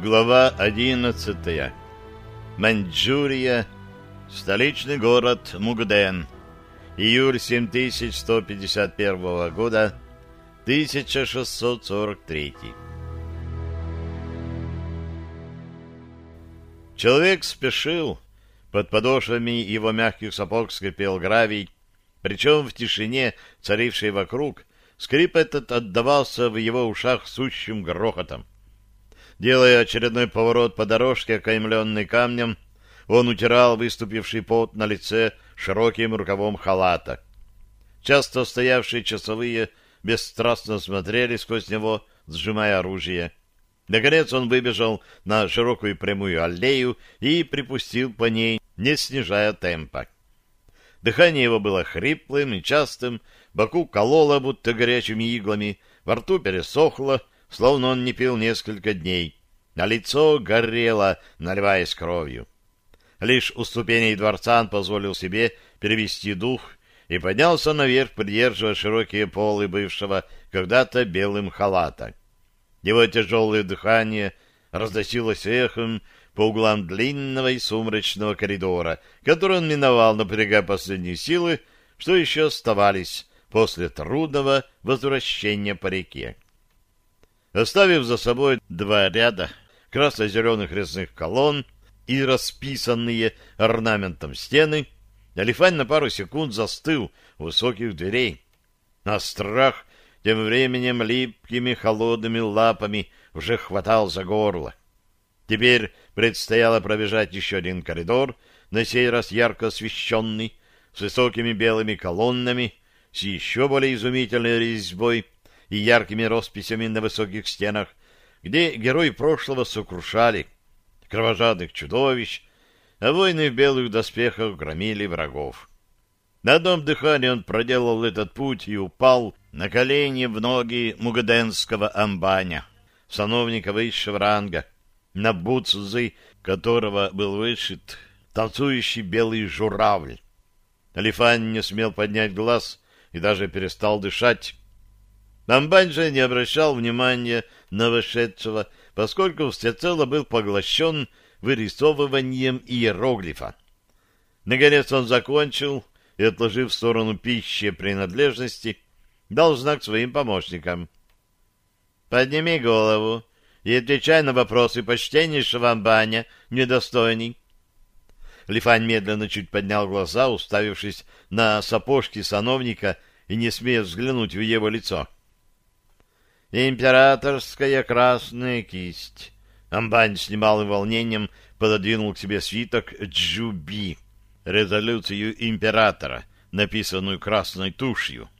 Глава 11. Маньчжурия. Столичный город Мугден. Июль 7151 года. 1643. Человек спешил. Под подошвами его мягких сапог скрипел гравий. Причем в тишине, царившей вокруг, скрип этот отдавался в его ушах сущим грохотом. Делая очередной поворот по дорожке, окаймленной камнем, он утирал выступивший пот на лице широким рукавом халата. Часто стоявшие часовые бесстрастно смотрели сквозь него, сжимая оружие. Наконец он выбежал на широкую прямую аллею и припустил по ней, не снижая темпа. Дыхание его было хриплым и частым, боку кололо, будто горячими иглами, во рту пересохло, словно он не пил несколько дней, а лицо горело, наливаясь кровью. Лишь у ступеней дворца он позволил себе перевести дух и поднялся наверх, придерживая широкие полы бывшего когда-то белым халата. Его тяжелое дыхание разносилось эхом по углам длинного и сумрачного коридора, который он миновал, напрягая последние силы, что еще оставались после трудного возвращения по реке. Оставив за собой два ряда красно-зеленых резных колонн и расписанные орнаментом стены, Алифань на пару секунд застыл у высоких дверей. А страх тем временем липкими холодными лапами уже хватал за горло. Теперь предстояло пробежать еще один коридор, на сей раз ярко освещенный, с высокими белыми колоннами, с еще более изумительной резьбой и яркими росписями на высоких стенах, где герои прошлого сокрушали кровожадных чудовищ, а воины в белых доспехах громили врагов. На одном дыхании он проделал этот путь и упал на колени в ноги мугаденского амбаня, сановника высшего ранга, на бутсузы которого был вышит танцующий белый журавль. Алифан не смел поднять глаз и даже перестал дышать, Амбань же не обращал внимания на вошедшего, поскольку всецело был поглощен вырисовыванием иероглифа. Наконец он закончил и, отложив в сторону пищи принадлежности, дал знак своим помощникам. «Подними голову и отвечай на вопросы почтеннейшего Амбаня, недостойный». Лифань медленно чуть поднял глаза, уставившись на сапожки сановника и не смея взглянуть в его лицо. — Императорская красная кисть. Амбань с немалым волнением пододвинул к себе свиток Джуби, резолюцию императора, написанную красной тушью.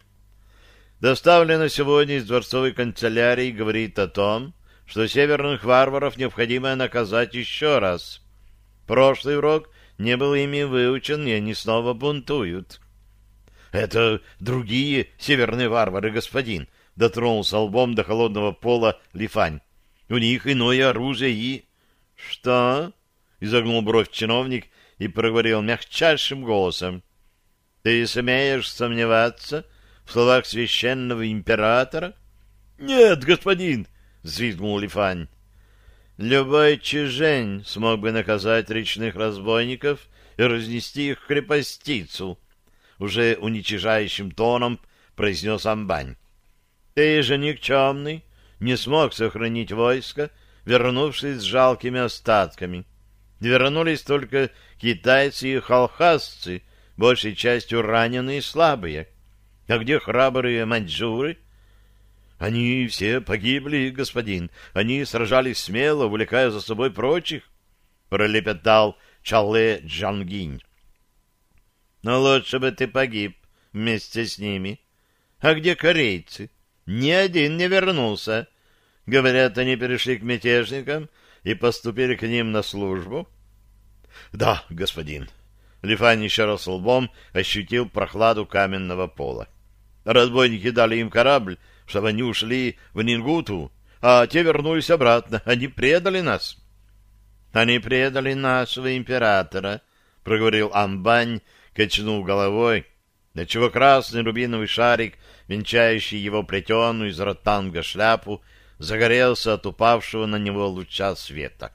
Доставлено сегодня из дворцовой канцелярии говорит о том, что северных варваров необходимо наказать еще раз. Прошлый урок не был ими выучен, и они снова бунтуют. — Это другие северные варвары, господин, дотронулся лбом до холодного пола Лифань. У них иное оружие и... — Что? — изогнул бровь чиновник и проговорил мягчайшим голосом. — Ты смеешь сомневаться в словах священного императора? — Нет, господин! — взвизгнул Лифань. Любой чужень смог бы наказать речных разбойников и разнести их крепостицу, — уже уничижающим тоном произнес Амбань. Ты же никчемный, не смог сохранить войско, вернувшись с жалкими остатками. Вернулись только китайцы и халхасцы, большей частью раненые и слабые. А где храбрые маньчжуры? Они все погибли, господин. Они сражались смело, увлекая за собой прочих, — пролепетал Чале Джангинь. Но лучше бы ты погиб вместе с ними. А где корейцы? Ни один не вернулся. Говорят, они перешли к мятежникам и поступили к ним на службу. — Да, господин. Лифань еще раз лбом ощутил прохладу каменного пола. Разбойники дали им корабль, чтобы они ушли в Нингуту, а те вернулись обратно. Они предали нас. — Они предали нашего императора, — проговорил Амбань, качнув головой, отчего красный рубиновый шарик венчающий его плетеную из ротанга шляпу, загорелся от упавшего на него луча света.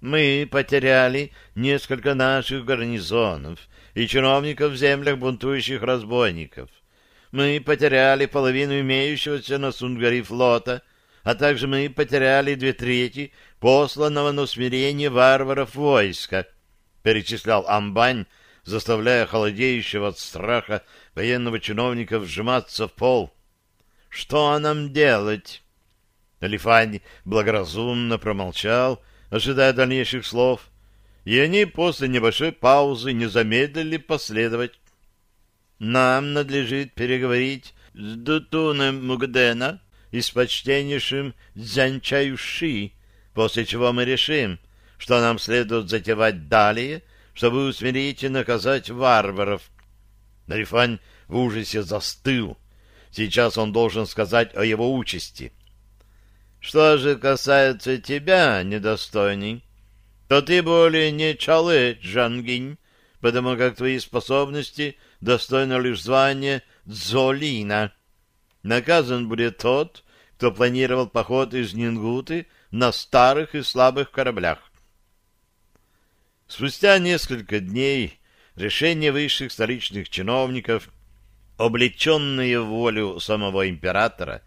Мы потеряли несколько наших гарнизонов и чиновников в землях бунтующих разбойников. Мы потеряли половину имеющегося на Сунгари флота, а также мы потеряли две трети посланного на усмирение варваров войска, перечислял Амбань, заставляя холодеющего от страха военного чиновника вжиматься в пол. «Что нам делать?» Алифань благоразумно промолчал, ожидая дальнейших слов, и они после небольшой паузы не замедлили последовать. «Нам надлежит переговорить с Дутуном Мугдена и с почтеннейшим Дзянчаюши, после чего мы решим, что нам следует затевать далее, чтобы усмирить и наказать варваров». Алифань в ужасе застыл. Сейчас он должен сказать о его участи. Что же касается тебя, недостойный, то ты более не Чалэ Джангинь, потому как твои способности достойны лишь звания Дзолина. Наказан будет тот, кто планировал поход из Нингуты на старых и слабых кораблях. Спустя несколько дней решение высших столичных чиновников, облеченные в волю самого императора,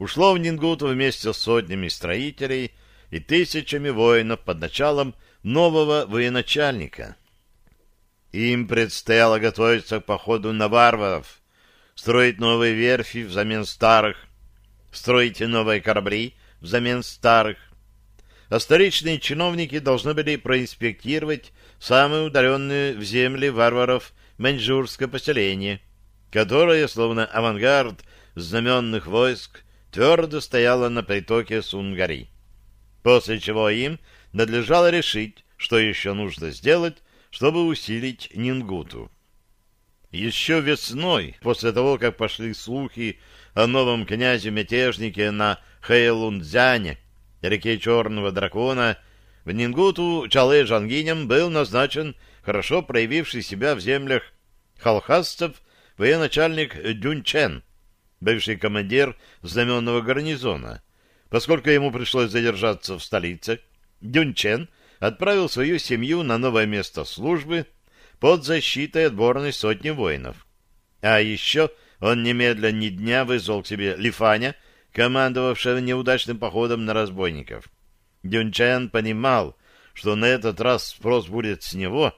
ушло в Нингут вместе с сотнями строителей и тысячами воинов под началом нового военачальника. Им предстояло готовиться к походу на варваров, строить новые верфи взамен старых, строить новые корабли взамен старых. А столичные чиновники должны были проинспектировать самые удаленные в земли варваров маньчжурское поселение, которое, словно авангард знаменных войск, твердо стояла на притоке Сунгари. После чего им надлежало решить, что еще нужно сделать, чтобы усилить Нингуту. Еще весной, после того, как пошли слухи о новом князе-мятежнике на Хэйлунцзяне, реке Черного Дракона, в Нингуту Чалэ Жангинем был назначен хорошо проявивший себя в землях халхасцев военачальник Дюнчен, бывший командир знаменного гарнизона. Поскольку ему пришлось задержаться в столице, Дюнчен отправил свою семью на новое место службы под защитой отборной сотни воинов. А еще он немедленно ни дня вызвал к себе Лифаня, командовавшего неудачным походом на разбойников. Дюнчен понимал, что на этот раз спрос будет с него,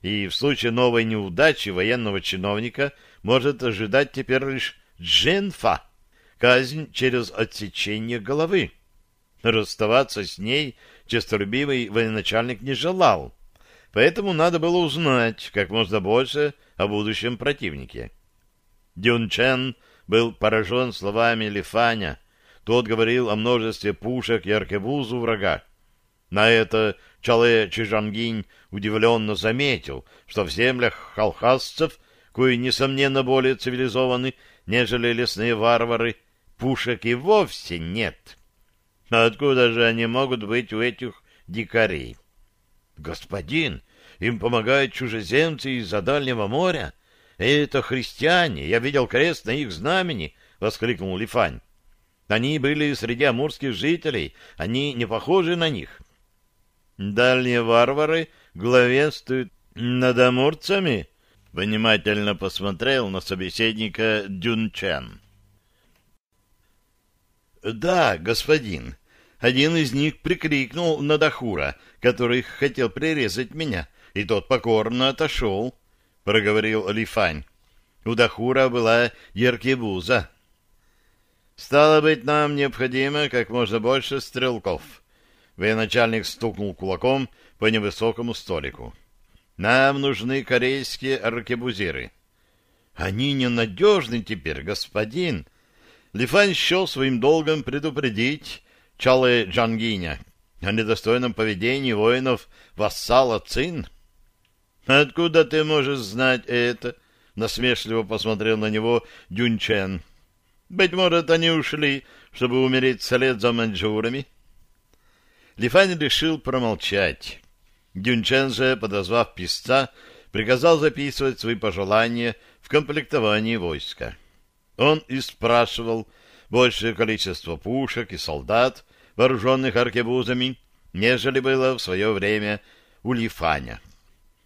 и в случае новой неудачи военного чиновника может ожидать теперь лишь Дженфа, казнь через отсечение головы. Расставаться с ней честолюбивый военачальник не желал, поэтому надо было узнать как можно больше о будущем противнике. Дюн Чен был поражен словами Лифаня. Тот говорил о множестве пушек и аркебуз у врага. На это Чале Чижангинь удивленно заметил, что в землях халхасцев, кои, несомненно, более цивилизованы, нежели лесные варвары, пушек и вовсе нет. А откуда же они могут быть у этих дикарей? Господин, им помогают чужеземцы из-за Дальнего моря. Это христиане, я видел крест на их знамени, — воскликнул Лифань. Они были среди амурских жителей, они не похожи на них. Дальние варвары главенствуют над амурцами, внимательно посмотрел на собеседника Дюнчен. «Да, господин. Один из них прикрикнул на Дахура, который хотел прирезать меня, и тот покорно отошел», — проговорил Лифань. «У Дахура была Еркебуза». «Стало быть, нам необходимо как можно больше стрелков». Военачальник стукнул кулаком по невысокому столику. Нам нужны корейские аркебузиры. Они ненадежны теперь, господин. Лифан счел своим долгом предупредить Чале Джангиня о недостойном поведении воинов вассала Цин. Откуда ты можешь знать это? Насмешливо посмотрел на него Дюнчен. Быть может, они ушли, чтобы умереть вслед за маньчжурами? Лифань решил промолчать. Дюнчен же, подозвав писца, приказал записывать свои пожелания в комплектовании войска. Он и спрашивал, большее количество пушек и солдат, вооруженных аркебузами, нежели было в свое время у Лифаня.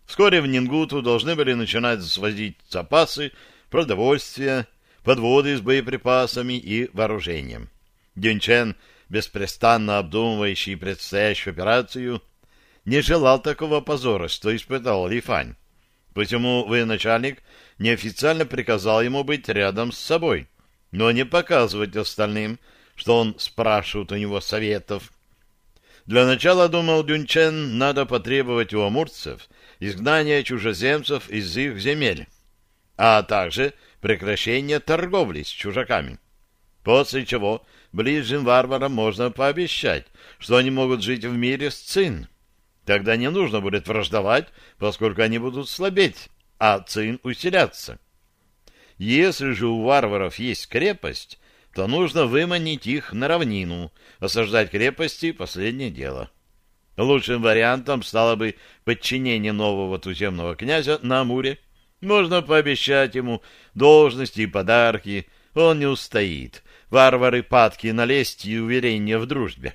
Вскоре в Нингуту должны были начинать свозить запасы, продовольствия, подводы с боеприпасами и вооружением. Дюнчен, беспрестанно обдумывающий предстоящую операцию, не желал такого позора, что испытал Лифань. Посему военачальник неофициально приказал ему быть рядом с собой, но не показывать остальным, что он спрашивает у него советов. Для начала, думал Дюнчен, надо потребовать у амурцев изгнания чужеземцев из их земель, а также прекращения торговли с чужаками. После чего ближним варварам можно пообещать, что они могут жить в мире с Цин. Тогда не нужно будет враждовать, поскольку они будут слабеть, а Цин усиляться. Если же у варваров есть крепость, то нужно выманить их на равнину. Осаждать крепости — последнее дело. Лучшим вариантом стало бы подчинение нового туземного князя на Амуре. Можно пообещать ему должности и подарки, он не устоит. Варвары падки на лесть и уверение в дружбе.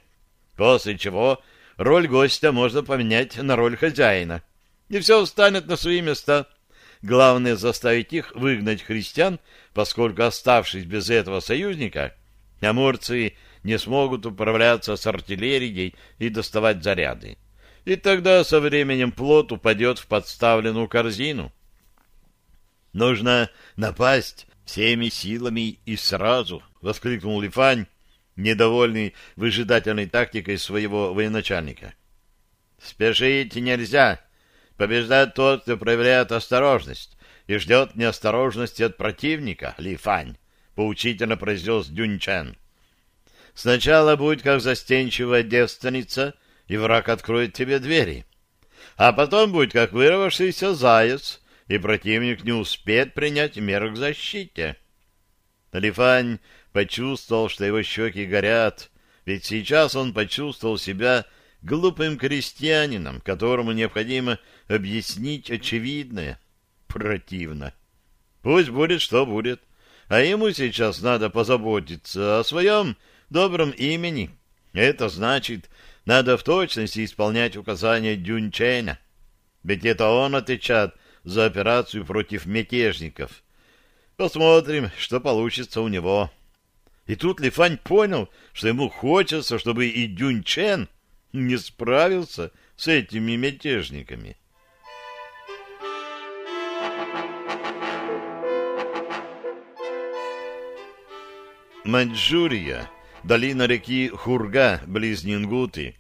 После чего роль гостя можно поменять на роль хозяина. И все встанет на свои места — Главное заставить их выгнать христиан, поскольку, оставшись без этого союзника, амурцы не смогут управляться с артиллерией и доставать заряды. И тогда со временем плод упадет в подставленную корзину. «Нужно напасть всеми силами и сразу!» — воскликнул Лифань, недовольный выжидательной тактикой своего военачальника. «Спешить нельзя!» Побеждает тот, кто проявляет осторожность и ждет неосторожности от противника, Ли Фань, поучительно произнес Дюнь. Сначала будь как застенчивая девственница, и враг откроет тебе двери. А потом будь как вырвавшийся заяц, и противник не успеет принять меры к защите. Лифань почувствовал, что его щеки горят, ведь сейчас он почувствовал себя глупым крестьянином, которому необходимо объяснить очевидное. Противно. Пусть будет, что будет. А ему сейчас надо позаботиться о своем добром имени. Это значит, надо в точности исполнять указания Дюнчена. Ведь это он отвечает за операцию против мятежников. Посмотрим, что получится у него. И тут Лифань понял, что ему хочется, чтобы и Дюнчен не справился с этими мятежниками. Маньчжурия, долина реки Хурга, близ Нингуты,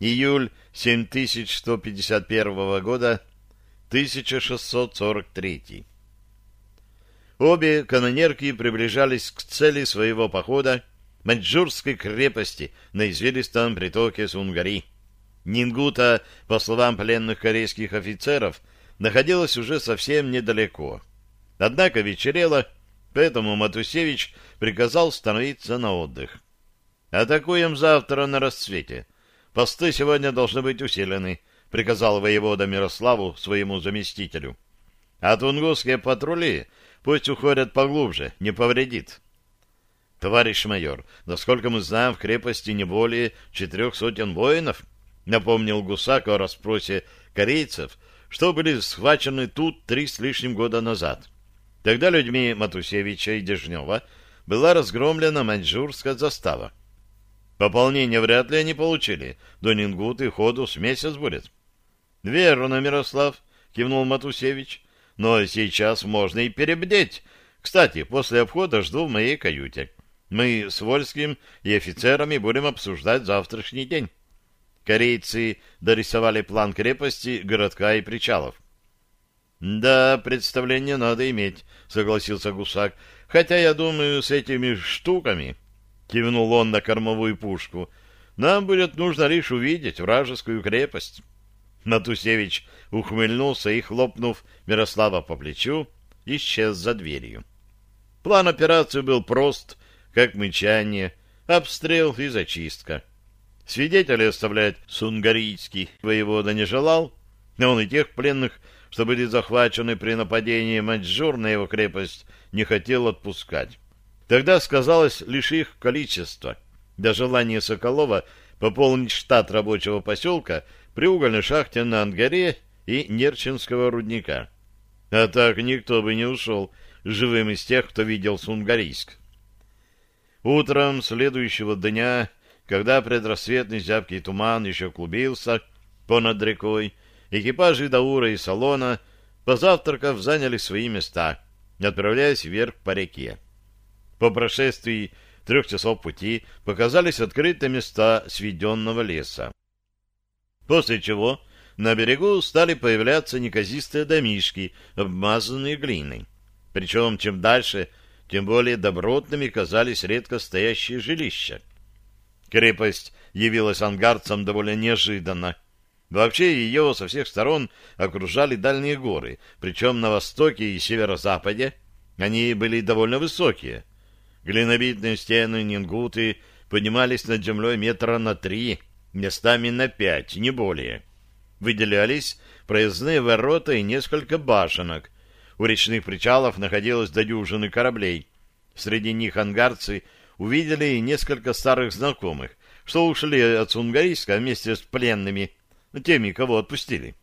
июль 7151 года, 1643. Обе канонерки приближались к цели своего похода маньчжурской крепости на извилистом притоке Сунгари. Нингута, по словам пленных корейских офицеров, находилась уже совсем недалеко. Однако вечерело, поэтому Матусевич приказал становиться на отдых. «Атакуем завтра на рассвете. Посты сегодня должны быть усилены», — приказал воевода Мирославу своему заместителю. «А тунгусские патрули пусть уходят поглубже, не повредит». «Товарищ майор, насколько мы знаем, в крепости не более четырех сотен воинов», — напомнил Гусак о расспросе корейцев, что были схвачены тут три с лишним года назад. Тогда людьми Матусевича и Дежнева была разгромлена маньчжурская застава. Пополнение вряд ли они получили. До Нингуты ходу с месяц будет. — Верно, Мирослав, — кивнул Матусевич. — Но сейчас можно и перебдеть. Кстати, после обхода жду в моей каюте. — мы с Вольским и офицерами будем обсуждать завтрашний день. Корейцы дорисовали план крепости, городка и причалов. «Да, представление надо иметь», — согласился Гусак. «Хотя, я думаю, с этими штуками...» — кивнул он на кормовую пушку. «Нам будет нужно лишь увидеть вражескую крепость». Натусевич ухмыльнулся и, хлопнув Мирослава по плечу, исчез за дверью. План операции был прост как мычание, обстрел и зачистка. Свидетелей оставлять сунгарийский воевода не желал, но он и тех пленных, что были захвачены при нападении Маньчжур на его крепость, не хотел отпускать. Тогда сказалось лишь их количество, до желания Соколова пополнить штат рабочего поселка при угольной шахте на Ангаре и Нерчинского рудника. А так никто бы не ушел живым из тех, кто видел Сунгарийск. Утром следующего дня, когда предрассветный зябкий туман еще клубился понад рекой, экипажи Даура и Салона, позавтракав, заняли свои места, отправляясь вверх по реке. По прошествии трех часов пути показались открытые места сведенного леса. После чего на берегу стали появляться неказистые домишки, обмазанные глиной. Причем, чем дальше, тем более добротными казались редко стоящие жилища. Крепость явилась ангарцам довольно неожиданно. Вообще ее со всех сторон окружали дальние горы, причем на востоке и северо-западе они были довольно высокие. Глинобитные стены Нингуты поднимались над землей метра на три, местами на пять, не более. Выделялись проездные ворота и несколько башенок. У речных причалов находилось до дюжины кораблей. Среди них ангарцы увидели несколько старых знакомых, что ушли от Сунгарийска вместе с пленными, теми, кого отпустили.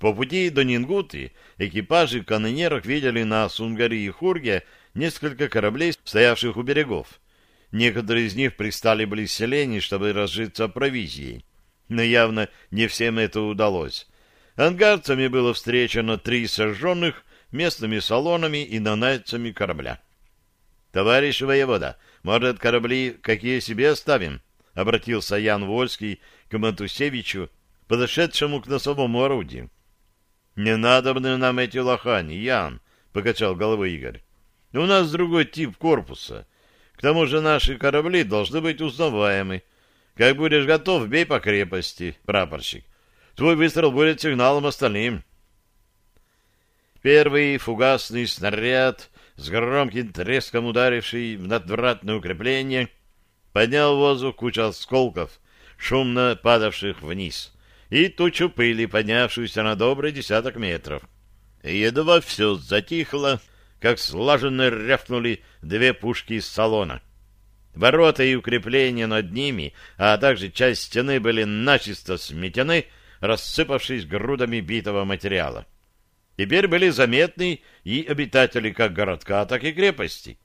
По пути до Нингуты экипажи канонерок видели на Сунгари и Хурге несколько кораблей, стоявших у берегов. Некоторые из них пристали близ селений, чтобы разжиться провизией. Но явно не всем это удалось. Ангарцами было встречено три сожженных местными салонами и нанайцами корабля. — Товарищ воевода, может, корабли какие себе оставим? — обратился Ян Вольский к Матусевичу, подошедшему к носовому орудию. — Не надо нам эти лохани, Ян, — покачал головой Игорь. У нас другой тип корпуса. К тому же наши корабли должны быть узнаваемы. Как будешь готов, бей по крепости, прапорщик. Твой выстрел будет сигналом остальным. Первый фугасный снаряд, с громким треском ударивший в надвратное укрепление, поднял в воздух кучу осколков, шумно падавших вниз, и тучу пыли, поднявшуюся на добрый десяток метров. Едва все затихло, как слаженно рявкнули две пушки из салона. Ворота и укрепления над ними, а также часть стены были начисто сметены, рассыпавшись грудами битого материала. Теперь были заметны и обитатели как городка, так и крепости.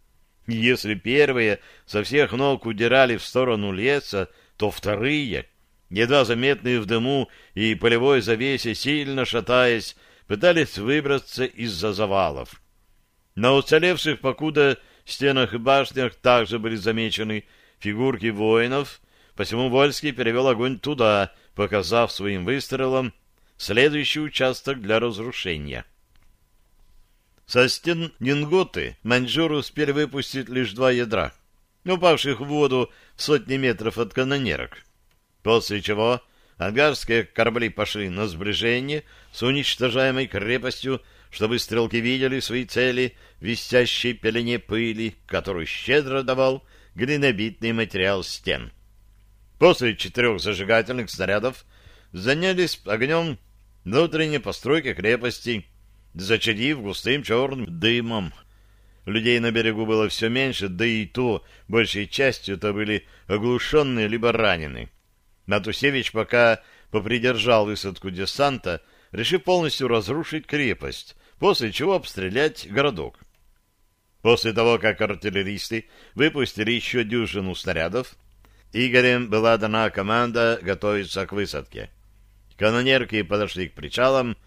Если первые со всех ног удирали в сторону леса, то вторые, едва заметные в дыму и полевой завесе, сильно шатаясь, пытались выбраться из-за завалов. На уцелевших покуда стенах и башнях также были замечены фигурки воинов, посему Вольский перевел огонь туда, показав своим выстрелом следующий участок для разрушения. Со стен Нинготы маньчжуры успели выпустить лишь два ядра, упавших в воду сотни метров от канонерок, после чего ангарские корабли пошли на сближение с уничтожаемой крепостью чтобы стрелки видели свои цели в висящей пелене пыли, которую щедро давал глинобитный материал стен. После четырех зажигательных снарядов занялись огнем внутренней постройки крепости, зачадив густым черным дымом. Людей на берегу было все меньше, да и то, большей частью это были оглушенные либо ранены. Натусевич пока попридержал высадку десанта, решив полностью разрушить крепость, после чего обстрелять городок. После того, как артиллеристы выпустили еще дюжину снарядов, Игорем была дана команда готовиться к высадке. Канонерки подошли к причалам,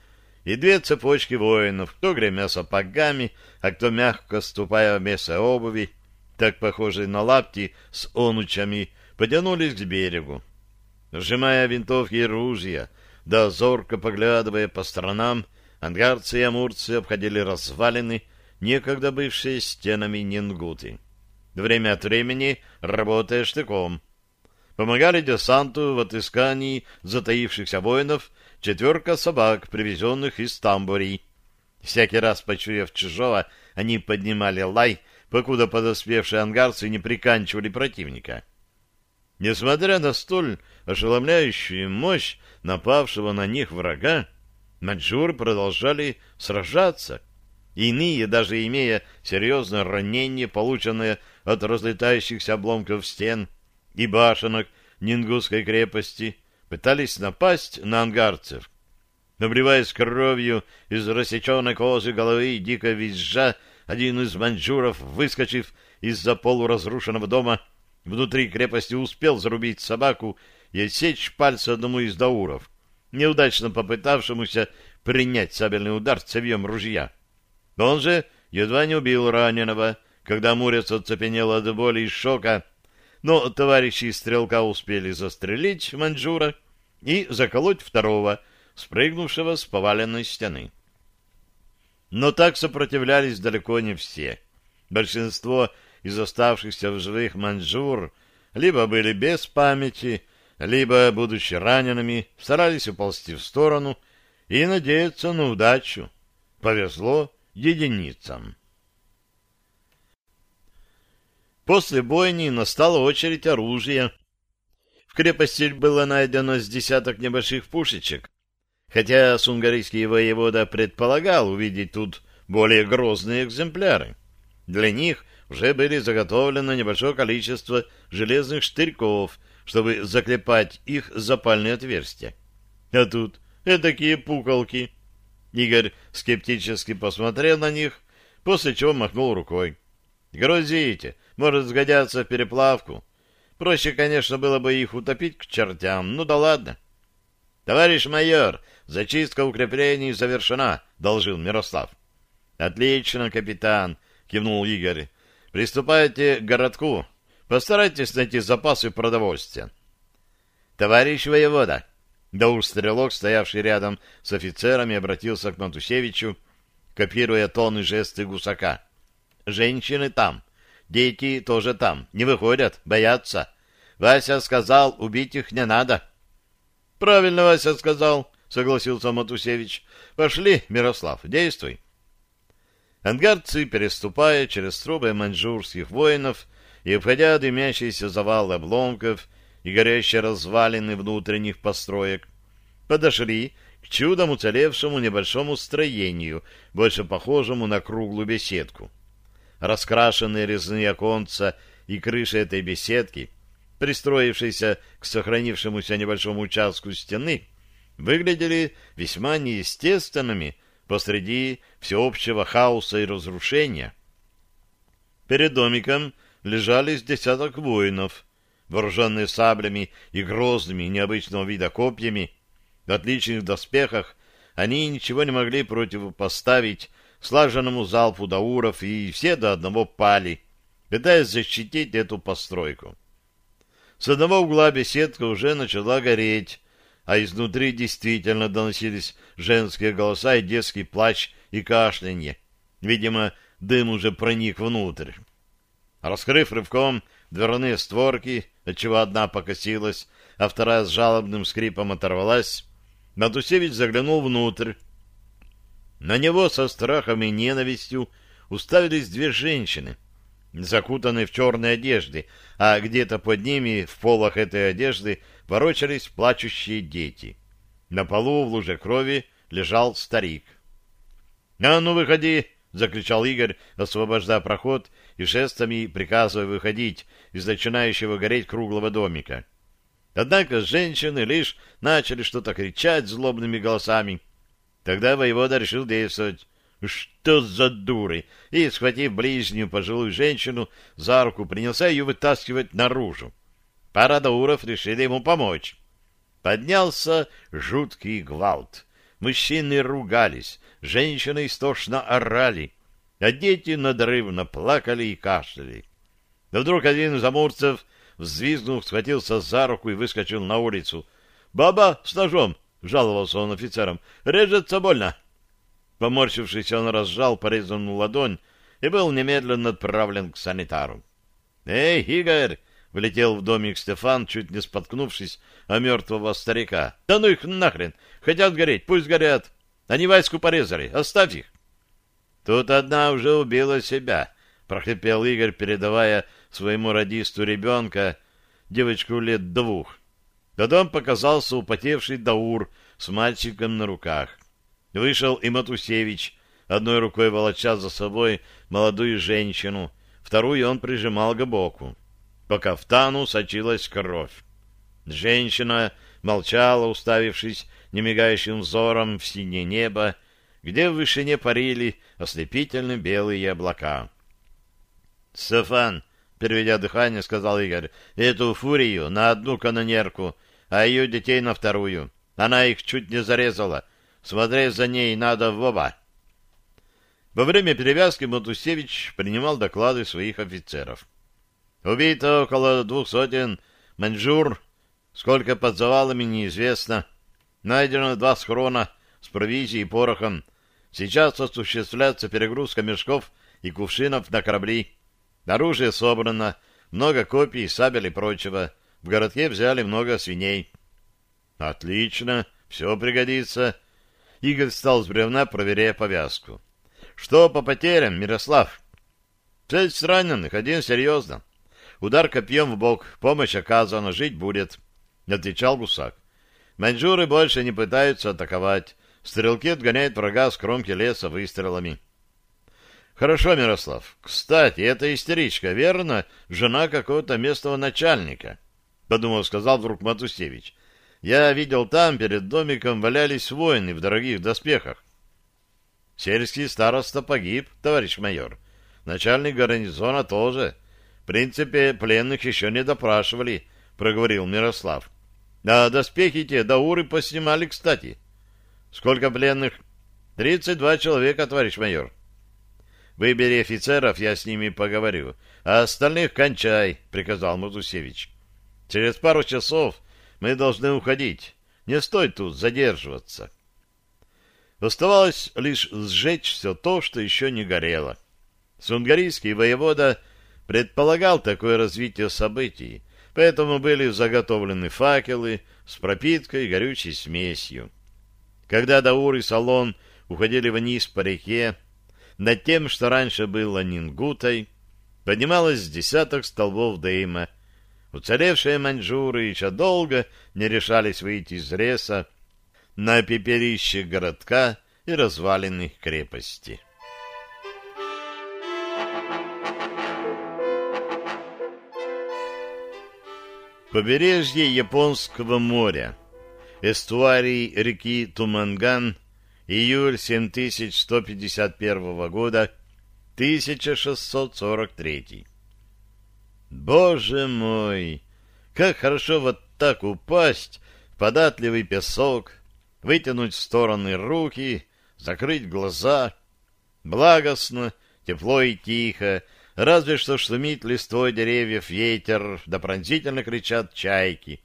и две цепочки воинов, кто гремя сапогами, а кто мягко ступая вместо обуви, так похожие на лапти с онучами, потянулись к берегу. Сжимая винтовки и ружья, да зорко поглядывая по сторонам, ангарцы и амурцы обходили развалины, некогда бывшие стенами Нингуты. Время от времени работая штыком. Помогали десанту в отыскании затаившихся воинов четверка собак, привезенных из Тамбурий. Всякий раз, почуяв чужого, они поднимали лай, покуда подоспевшие ангарцы не приканчивали противника. Несмотря на столь ошеломляющую мощь напавшего на них врага, Маджуры продолжали сражаться. Иные, даже имея серьезное ранение, полученное от разлетающихся обломков стен и башенок Нингусской крепости, пытались напасть на ангарцев. Набреваясь кровью из рассеченной кожи головы дико визжа, один из маньчжуров, выскочив из-за полуразрушенного дома, внутри крепости успел зарубить собаку и отсечь пальцы одному из дауров, неудачно попытавшемуся принять сабельный удар цевьем ружья. Он же едва не убил раненого, когда Мурец оцепенел от боли и шока, но товарищи стрелка успели застрелить маньчжура и заколоть второго, спрыгнувшего с поваленной стены. Но так сопротивлялись далеко не все. Большинство из оставшихся в живых маньчжур либо были без памяти, либо, будучи ранеными, старались уползти в сторону и надеяться на удачу. Повезло единицам. После бойни настала очередь оружия. В крепости было найдено с десяток небольших пушечек, хотя сунгарийский воевода предполагал увидеть тут более грозные экземпляры. Для них уже были заготовлено небольшое количество железных штырьков, чтобы заклепать их запальные отверстия. А тут такие пуколки. Игорь скептически посмотрел на них, после чего махнул рукой. «Грузите, может сгодятся в переплавку. Проще, конечно, было бы их утопить к чертям, ну да ладно». «Товарищ майор, зачистка укреплений завершена», — должил Мирослав. «Отлично, капитан», — кивнул Игорь. «Приступайте к городку. Постарайтесь найти запасы продовольствия». «Товарищ воевода!» Даур Стрелок, стоявший рядом с офицерами, обратился к Матусевичу, копируя тон и жесты гусака. «Женщины там. Дети тоже там. Не выходят, боятся. Вася сказал, убить их не надо». — Правильно Вася сказал, — согласился Матусевич. — Пошли, Мирослав, действуй. Ангарцы, переступая через трубы маньчжурских воинов и обходя дымящийся завал обломков и горящие развалины внутренних построек, подошли к чудом уцелевшему небольшому строению, больше похожему на круглую беседку. Раскрашенные резные оконца и крыши этой беседки — пристроившиеся к сохранившемуся небольшому участку стены, выглядели весьма неестественными посреди всеобщего хаоса и разрушения. Перед домиком лежали с десяток воинов, вооруженные саблями и грозными необычного вида копьями. В отличных доспехах они ничего не могли противопоставить слаженному залпу дауров, и все до одного пали, пытаясь защитить эту постройку. С одного угла беседка уже начала гореть, а изнутри действительно доносились женские голоса и детский плач и кашлянье. Видимо, дым уже проник внутрь. Раскрыв рывком дверные створки, отчего одна покосилась, а вторая с жалобным скрипом оторвалась, Матусевич заглянул внутрь. На него со страхом и ненавистью уставились две женщины — закутанные в черные одежды, а где-то под ними, в полах этой одежды, ворочались плачущие дети. На полу в луже крови лежал старик. — А ну, выходи! — закричал Игорь, освобождая проход и жестами приказывая выходить из начинающего гореть круглого домика. Однако женщины лишь начали что-то кричать злобными голосами. Тогда воевода решил действовать. Что за дуры! И, схватив ближнюю пожилую женщину за руку, принялся ее вытаскивать наружу. Пара дауров решили ему помочь. Поднялся жуткий гвалт. Мужчины ругались, женщины истошно орали, а дети надрывно плакали и кашляли. Но вдруг один из амурцев, взвизгнув, схватился за руку и выскочил на улицу. «Баба с ножом!» — жаловался он офицерам. «Режется больно!» Поморщившись, он разжал порезанную ладонь и был немедленно отправлен к санитару. «Эй, Игорь!» — влетел в домик Стефан, чуть не споткнувшись о мертвого старика. «Да ну их нахрен! Хотят гореть, пусть горят! Они Ваську порезали, оставь их!» «Тут одна уже убила себя», — прохрипел Игорь, передавая своему радисту ребенка, девочку лет двух. Потом показался употевший Даур с мальчиком на руках. Вышел и Матусевич, одной рукой волоча за собой молодую женщину, вторую он прижимал к боку. По кафтану сочилась кровь. Женщина молчала, уставившись немигающим взором в синее небо, где в вышине парили ослепительно белые облака. — Стефан, переведя дыхание, сказал Игорь, — эту фурию на одну канонерку, а ее детей на вторую. Она их чуть не зарезала. Смотреть за ней надо в оба. Во время перевязки Матусевич принимал доклады своих офицеров. Убито около двух сотен маньчжур, сколько под завалами неизвестно. Найдено два схрона с провизией и порохом. Сейчас осуществляется перегрузка мешков и кувшинов на корабли. Оружие собрано, много копий, сабель и прочего. В городке взяли много свиней. Отлично, все пригодится. Игорь встал с бревна, проверяя повязку. Что по потерям, Мирослав? Шесть раненых, один серьезно. Удар копьем в бок, помощь оказана, жить будет, — отвечал гусак. Маньчжуры больше не пытаются атаковать. Стрелки отгоняют врага с кромки леса выстрелами. Хорошо, Мирослав. Кстати, эта истеричка, верно, жена какого-то местного начальника? Подумал, сказал вдруг Матусевич. Я видел там, перед домиком, валялись воины в дорогих доспехах. Сельский староста погиб, товарищ майор. Начальник гарнизона тоже. В принципе, пленных еще не допрашивали, проговорил Мирослав. А доспехи те дауры поснимали, кстати. Сколько пленных? Тридцать два человека, товарищ майор. Выбери офицеров, я с ними поговорю. А остальных кончай, приказал Мутусевич. Через пару часов мы должны уходить. Не стоит тут задерживаться. Оставалось лишь сжечь все то, что еще не горело. Сунгарийский воевода предполагал такое развитие событий, поэтому были заготовлены факелы с пропиткой и горючей смесью. Когда Даур и Салон уходили вниз по реке, над тем, что раньше было Нингутой, поднималось десяток столбов дыма. Уцелевшие маньчжуры еще долго не решались выйти из леса на пеперище городка и развалины крепости. Побережье Японского моря. Эстуарий реки Туманган. Июль 7151 года. 1643. Боже мой! Как хорошо вот так упасть в податливый песок, вытянуть в стороны руки, закрыть глаза. Благостно, тепло и тихо, Разве что шумит листвой деревьев ветер, да пронзительно кричат чайки.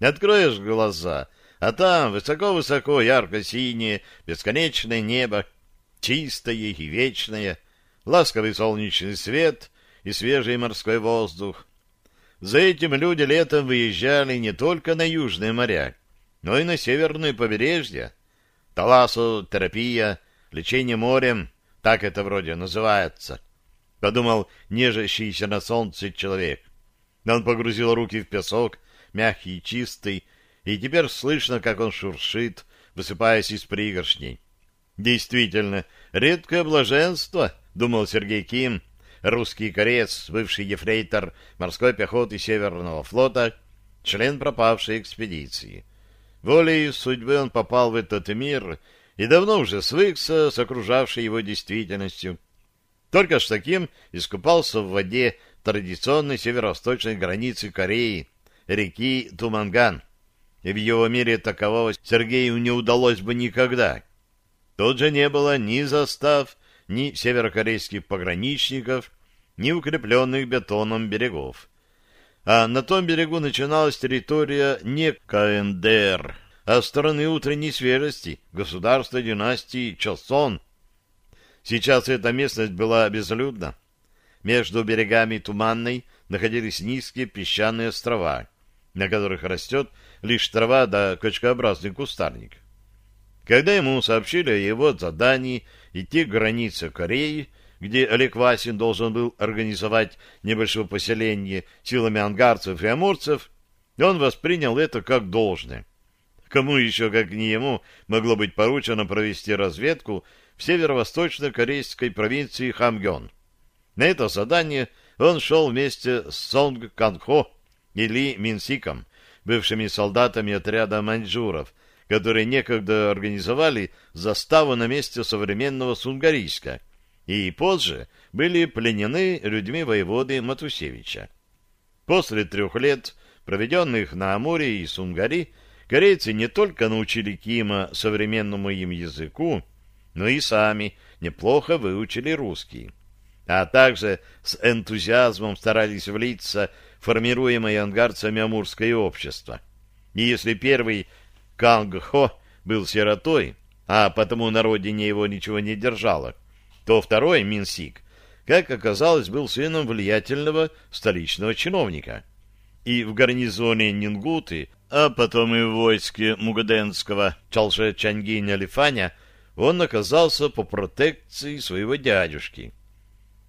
Откроешь глаза, а там высоко-высоко ярко-синее, бесконечное небо, чистое и вечное, ласковый солнечный свет и свежий морской воздух. За этим люди летом выезжали не только на южные моря, но и на северные побережья. Таласотерапия, лечение морем, так это вроде называется — подумал нежащийся на солнце человек. Он погрузил руки в песок, мягкий и чистый, и теперь слышно, как он шуршит, высыпаясь из пригоршней. Действительно, редкое блаженство, думал Сергей Ким, русский корец, бывший ефрейтор морской пехоты Северного флота, член пропавшей экспедиции. Волей судьбы он попал в этот мир и давно уже свыкся с окружавшей его действительностью, только с таким искупался в воде традиционной северо-восточной границы Кореи, реки Туманган. И в его мире такового Сергею не удалось бы никогда. Тут же не было ни застав, ни северокорейских пограничников, ни укрепленных бетоном берегов. А на том берегу начиналась территория не КНДР, а страны утренней свежести, государства династии Чосон, Сейчас эта местность была безлюдна. Между берегами Туманной находились низкие песчаные острова, на которых растет лишь трава да кочкообразный кустарник. Когда ему сообщили о его задании идти к границе Кореи, где Олег Васин должен был организовать небольшое поселение силами ангарцев и амурцев, он воспринял это как должное. Кому еще, как не ему, могло быть поручено провести разведку в северо-восточно-корейской провинции Хамгён. На это задание он шел вместе с Сонг Канхо и Ли Минсиком, бывшими солдатами отряда маньчжуров, которые некогда организовали заставу на месте современного Сунгарийска и позже были пленены людьми воеводы Матусевича. После трех лет, проведенных на Амуре и Сунгари, корейцы не только научили Кима современному им языку, но и сами неплохо выучили русский, а также с энтузиазмом старались влиться в формируемое ангарцами амурское общество. И если первый Канг-Хо был сиротой, а потому на родине его ничего не держало, то второй, Минсик, как оказалось, был сыном влиятельного столичного чиновника. И в гарнизоне Нингуты, а потом и в войске Мугаденского Чалше Чангиня Лифаня он оказался по протекции своего дядюшки.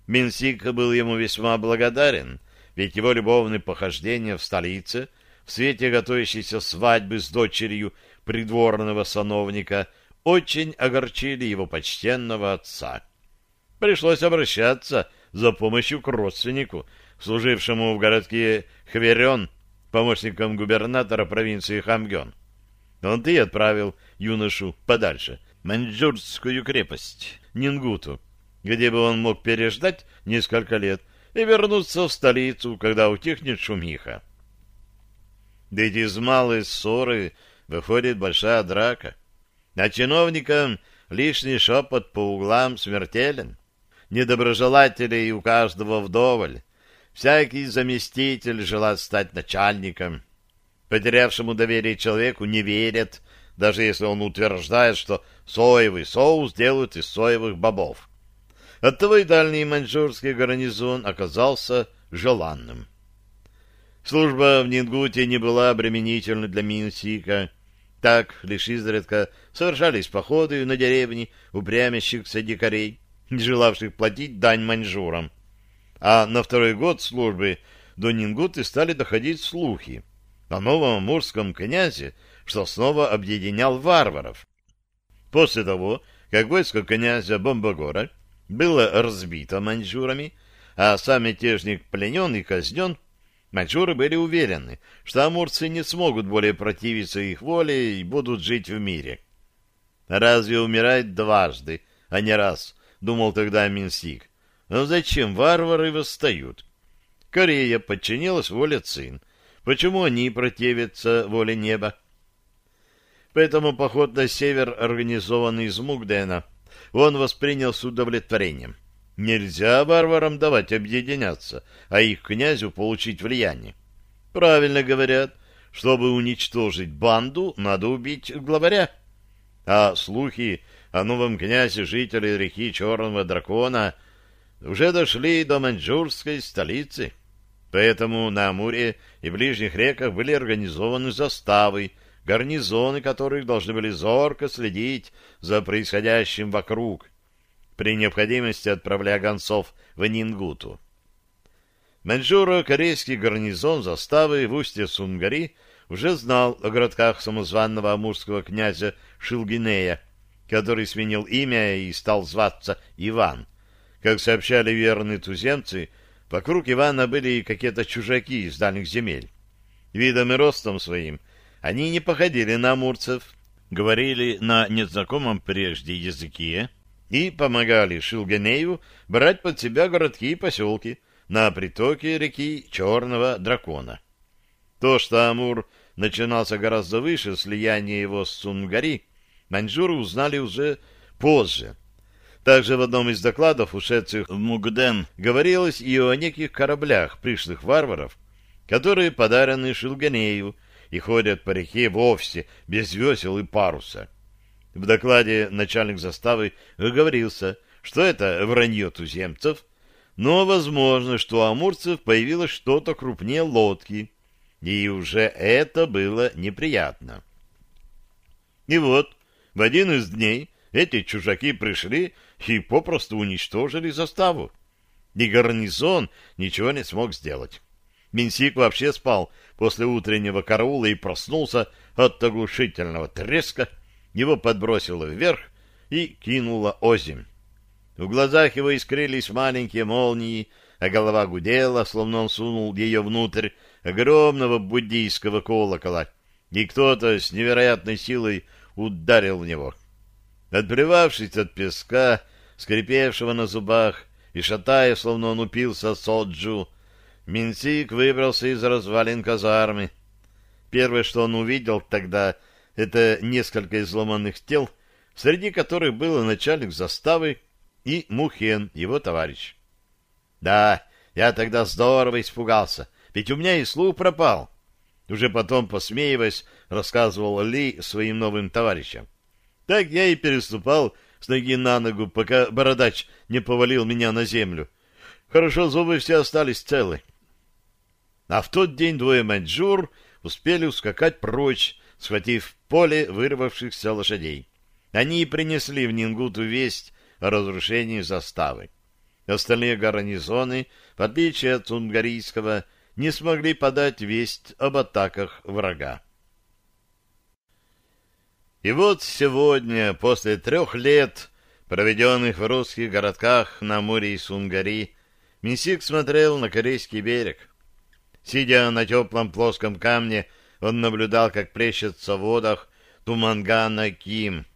Минсик был ему весьма благодарен, ведь его любовные похождения в столице, в свете готовящейся свадьбы с дочерью придворного сановника, очень огорчили его почтенного отца пришлось обращаться за помощью к родственнику, служившему в городке Хверен, помощником губернатора провинции Хамгён. Он и отправил юношу подальше, Маньчжурскую крепость, Нингуту, где бы он мог переждать несколько лет и вернуться в столицу, когда утихнет шумиха. Ведь из малой ссоры выходит большая драка, а чиновникам лишний шепот по углам смертелен недоброжелателей у каждого вдоволь. Всякий заместитель желает стать начальником. Потерявшему доверие человеку не верят, даже если он утверждает, что соевый соус делают из соевых бобов. Оттого и дальний маньчжурский гарнизон оказался желанным. Служба в Нингуте не была обременительной для Минсика. Так лишь изредка совершались походы на деревни упрямящихся дикарей не желавших платить дань маньчжурам. А на второй год службы до Нингуты стали доходить слухи о новом амурском князе, что снова объединял варваров. После того, как войско князя Бомбогора было разбито маньчжурами, а сам мятежник пленен и казнен, маньчжуры были уверены, что амурцы не смогут более противиться их воле и будут жить в мире. Разве умирать дважды, а не раз, думал тогда Минсик. Но зачем варвары восстают? Корея подчинилась воле Цин. Почему они противятся воле неба? Поэтому поход на север, организованный из Мугдена, он воспринял с удовлетворением. Нельзя варварам давать объединяться, а их князю получить влияние. Правильно говорят, чтобы уничтожить банду, надо убить главаря. А слухи о новом князе жители реки Черного Дракона уже дошли до маньчжурской столицы. Поэтому на Амуре и ближних реках были организованы заставы, гарнизоны которых должны были зорко следить за происходящим вокруг, при необходимости отправляя гонцов в Нингуту. Маньчжуро-корейский гарнизон заставы в устье Сунгари уже знал о городках самозванного амурского князя Шилгинея, который сменил имя и стал зваться Иван. Как сообщали верные туземцы, вокруг Ивана были какие-то чужаки из дальних земель. Видом и ростом своим они не походили на амурцев, говорили на незнакомом прежде языке и помогали Шилгенею брать под себя городки и поселки на притоке реки Черного Дракона. То, что Амур начинался гораздо выше слияния его с Сунгари, маньчжуры узнали уже позже. Также в одном из докладов, ушедших в Мугден, говорилось и о неких кораблях пришлых варваров, которые подарены Шилганею и ходят по реке вовсе без весел и паруса. В докладе начальник заставы говорился, что это вранье туземцев, но возможно, что у амурцев появилось что-то крупнее лодки, и уже это было неприятно. И вот в один из дней эти чужаки пришли и попросту уничтожили заставу. И гарнизон ничего не смог сделать. Минсик вообще спал после утреннего караула и проснулся от оглушительного треска, его подбросило вверх и кинуло озимь. В глазах его искрились маленькие молнии, а голова гудела, словно он сунул ее внутрь огромного буддийского колокола, и кто-то с невероятной силой ударил в него. Отплевавшись от песка, скрипевшего на зубах, и шатая, словно он упился соджу, Минсик выбрался из развалин казармы. Первое, что он увидел тогда, это несколько изломанных тел, среди которых был начальник заставы и Мухен, его товарищ. Да, я тогда здорово испугался, ведь у меня и слух пропал. Уже потом, посмеиваясь, рассказывал Ли своим новым товарищам. Так я и переступал с ноги на ногу, пока бородач не повалил меня на землю. Хорошо, зубы все остались целы. А в тот день двое маньчжур успели ускакать прочь, схватив в поле вырвавшихся лошадей. Они принесли в Нингуту весть о разрушении заставы. Остальные гарнизоны, в отличие от Сунгарийского, не смогли подать весть об атаках врага. И вот сегодня, после трех лет, проведенных в русских городках на море и Сунгари, Минсик смотрел на корейский берег. Сидя на теплом плоском камне, он наблюдал, как плещется в водах Тумангана Ким.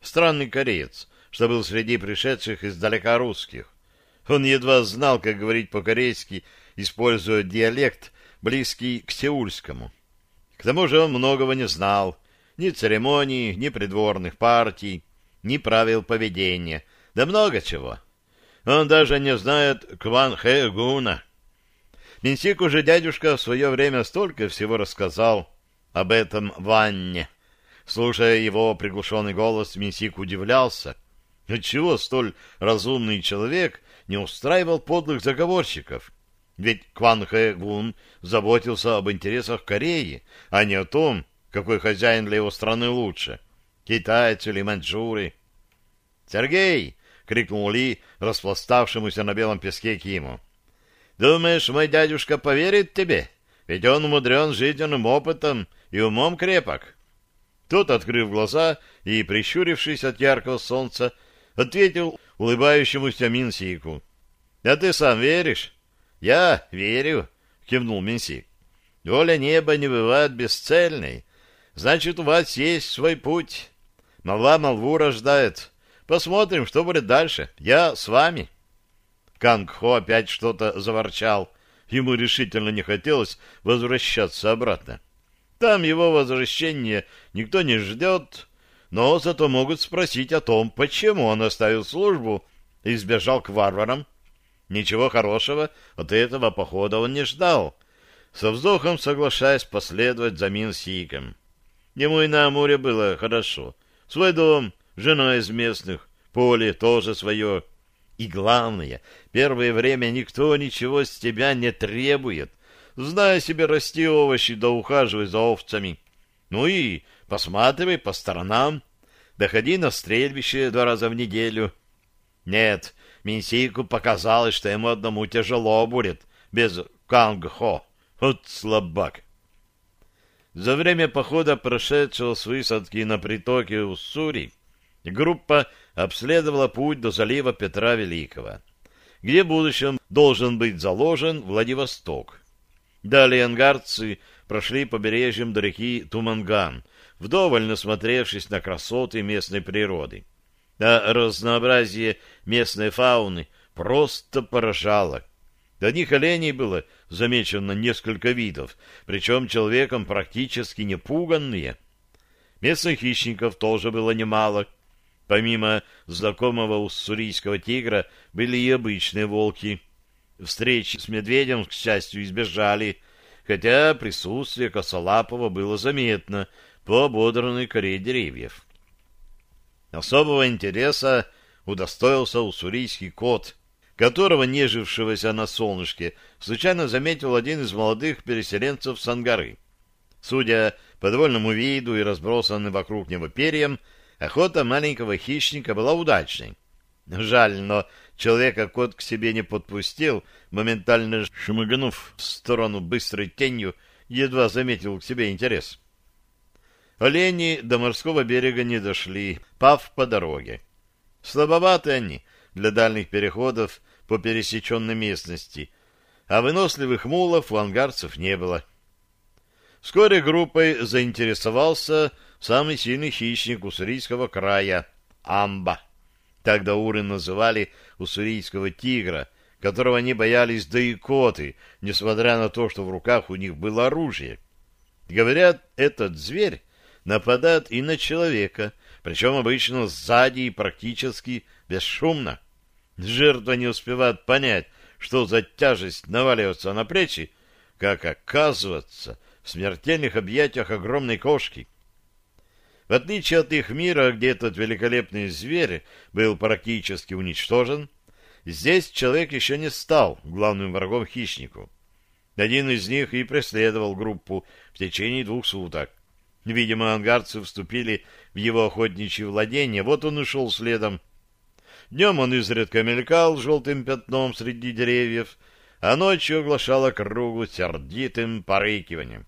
Странный кореец, что был среди пришедших издалека русских. Он едва знал, как говорить по-корейски, используя диалект, близкий к сеульскому. К тому же он многого не знал, ни церемоний, ни придворных партий, ни правил поведения, да много чего. Он даже не знает Кван Хэ Гуна. Минсик уже дядюшка в свое время столько всего рассказал об этом Ванне. Слушая его приглушенный голос, Минсик удивлялся. Отчего столь разумный человек не устраивал подлых заговорщиков? Ведь Кван Хэ Гун заботился об интересах Кореи, а не о том, какой хозяин для его страны лучше, китайцы или маньчжуры. «Сергей!» — крикнул Ли, распластавшемуся на белом песке Киму. «Думаешь, мой дядюшка поверит тебе? Ведь он умудрен жизненным опытом и умом крепок». Тот, открыв глаза и прищурившись от яркого солнца, ответил улыбающемуся Минсику. — А ты сам веришь? — Я верю, — кивнул Минсик. — Воля неба не бывает бесцельной, Значит, у вас есть свой путь. Молва молву рождает. Посмотрим, что будет дальше. Я с вами. Канг-Хо опять что-то заворчал. Ему решительно не хотелось возвращаться обратно. Там его возвращение никто не ждет, но зато могут спросить о том, почему он оставил службу и сбежал к варварам. Ничего хорошего от этого похода он не ждал, со вздохом соглашаясь последовать за Минсиком. Ему и на Амуре было хорошо. Свой дом, жена из местных, поле тоже свое. И главное, первое время никто ничего с тебя не требует. Знай себе, расти овощи да ухаживай за овцами. Ну и посматривай по сторонам. Доходи на стрельбище два раза в неделю. Нет, Минсику показалось, что ему одному тяжело будет без Канг-Хо. Вот слабак. За время похода, прошедшего с высадки на притоке Уссури, группа обследовала путь до залива Петра Великого, где в будущем должен быть заложен Владивосток. Далее ангарцы прошли побережьем до реки Туманган, вдоволь насмотревшись на красоты местной природы. А разнообразие местной фауны просто поражало. Одних оленей было замечено несколько видов, причем человеком практически не пуганные. Местных хищников тоже было немало. Помимо знакомого уссурийского тигра были и обычные волки. Встречи с медведем, к счастью, избежали, хотя присутствие косолапого было заметно по ободранной коре деревьев. Особого интереса удостоился уссурийский кот — которого, нежившегося на солнышке, случайно заметил один из молодых переселенцев с Ангары. Судя по довольному виду и разбросанным вокруг него перьям, охота маленького хищника была удачной. Жаль, но человека кот к себе не подпустил, моментально шмыгнув в сторону быстрой тенью, едва заметил к себе интерес. Олени до морского берега не дошли, пав по дороге. Слабоваты они для дальних переходов, по пересеченной местности, а выносливых мулов у ангарцев не было. Вскоре группой заинтересовался самый сильный хищник уссурийского края — амба. Так дауры называли уссурийского тигра, которого они боялись да и коты, несмотря на то, что в руках у них было оружие. Говорят, этот зверь нападает и на человека, причем обычно сзади и практически бесшумно. Жертва не успевает понять, что за тяжесть наваливается на плечи, как оказывается в смертельных объятиях огромной кошки. В отличие от их мира, где этот великолепный зверь был практически уничтожен, здесь человек еще не стал главным врагом хищнику. Один из них и преследовал группу в течение двух суток. Видимо, ангарцы вступили в его охотничье владение, вот он и шел следом. Днем он изредка мелькал желтым пятном среди деревьев, а ночью оглашал округу сердитым порыкиванием.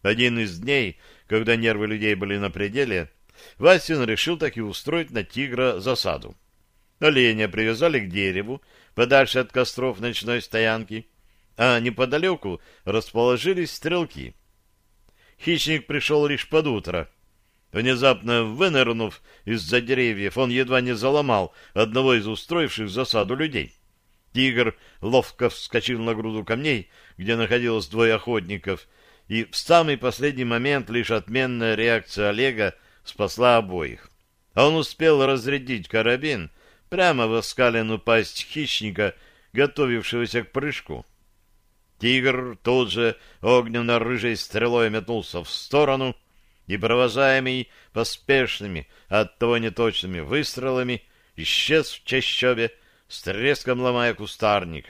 Один из дней, когда нервы людей были на пределе, Васин решил так и устроить на тигра засаду. Оленя привязали к дереву, подальше от костров ночной стоянки, а неподалеку расположились стрелки. Хищник пришел лишь под утро. Внезапно вынырнув из-за деревьев, он едва не заломал одного из устроивших засаду людей. Тигр ловко вскочил на груду камней, где находилось двое охотников, и в самый последний момент лишь отменная реакция Олега спасла обоих. А он успел разрядить карабин прямо в оскаленную пасть хищника, готовившегося к прыжку. Тигр тут же огненно-рыжей стрелой метнулся в сторону и, провожаемый поспешными, оттого неточными выстрелами, исчез в чащобе, с треском ломая кустарник.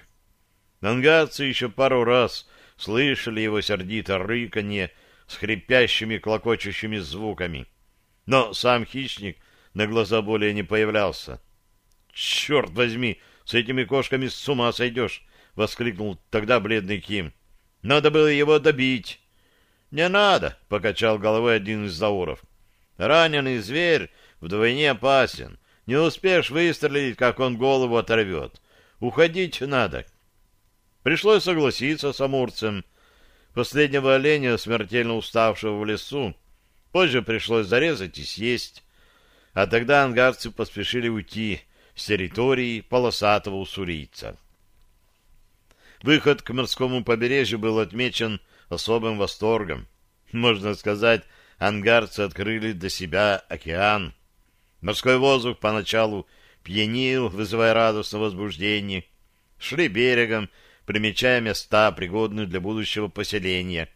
Нангарцы еще пару раз слышали его сердито рыканье с хрипящими, клокочущими звуками. Но сам хищник на глаза более не появлялся. «Черт возьми, с этими кошками с ума сойдешь!» — воскликнул тогда бледный Ким. — Надо было его добить. — Не надо, — покачал головой один из зауров. — Раненый зверь вдвойне опасен. Не успеешь выстрелить, как он голову оторвет. Уходить надо. Пришлось согласиться с амурцем. Последнего оленя, смертельно уставшего в лесу, позже пришлось зарезать и съесть. А тогда ангарцы поспешили уйти с территории полосатого уссурийца. Выход к морскому побережью был отмечен особым восторгом. Можно сказать, ангарцы открыли для себя океан. Морской воздух поначалу пьянил, вызывая радостное возбуждение. Шли берегом, примечая места, пригодные для будущего поселения.